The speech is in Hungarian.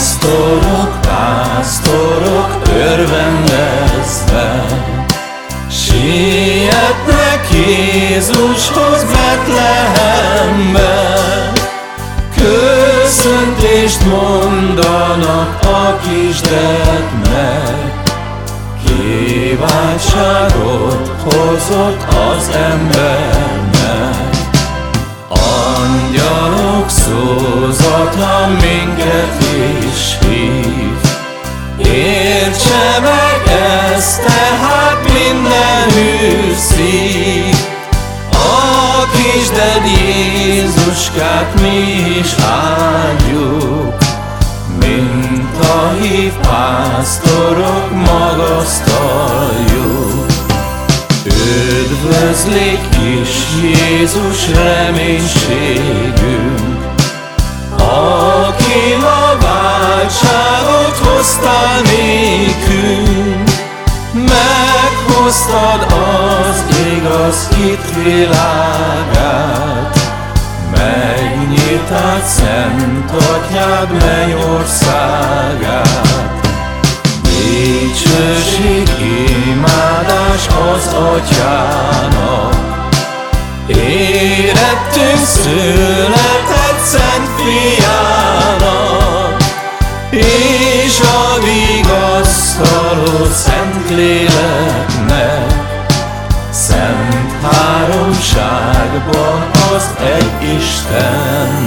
Pásztorok, pásztorok örvendezve Sietnek Jézushoz Betlehembe. Köszöntést mondanak a kisdetnek Kiváltságot hozott az embernek. Szózata minket is hív, Értse meg ezt tehát minden szív, A kisded Jézuskát mi is áldjuk, Mint a hív pásztorok magasztaljuk. Üdvözlik is Jézus reménységünk, igaz hit világát, Megnyitát szent atyád mennyországát. Dicsőség, imádás az atyának, Érettünk született szent fiának, És a vigasztaló szent léleknek, Szent háromságban az egy Istennek.